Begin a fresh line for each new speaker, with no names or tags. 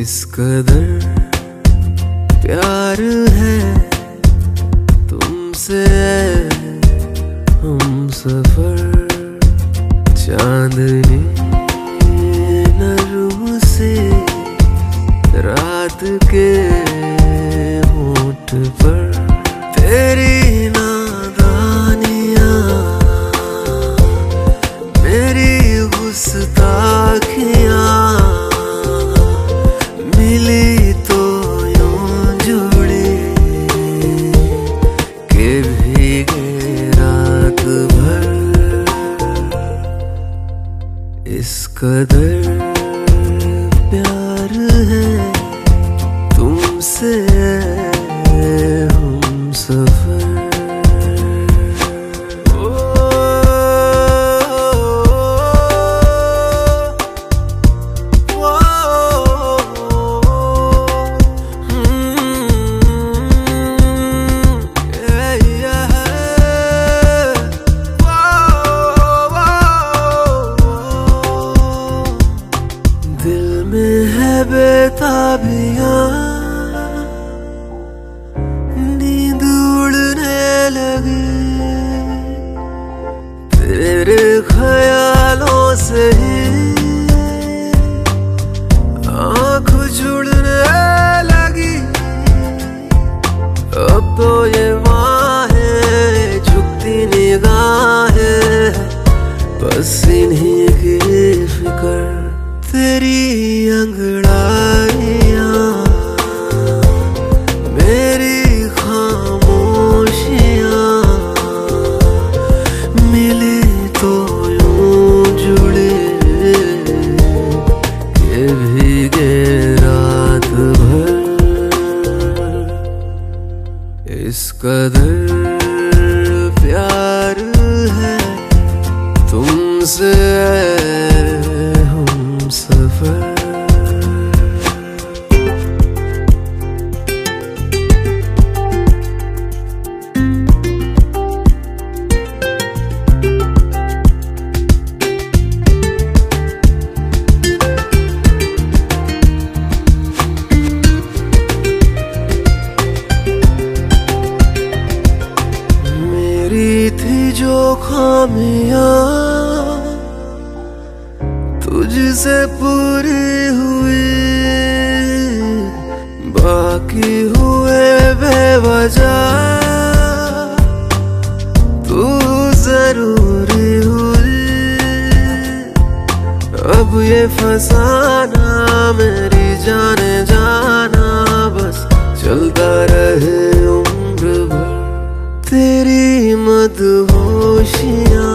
इस कदर प्यार है तुमसे हम सफ़र चांदनी नरू से रात के कदर प्यार है तुमसे बेताबियाँ। नींद उड़ने लगी। तेरे ख्यालों से ही अंगड़ाइयाँ, मेरी खामोशियाँ, मिले तो यूँ जुड़े के भीगे रात भर इस कदर प्यार है तुमसे सफ़र। मेरी थी जो खामियाँ तुझसे पूरी हुई बाकी हुए बेवजह तू ज़रूरी हुई अब ये फसाना मेरी जाने जाना, बस चलता रहे उम्र भर। तेरी मदहोशियाँ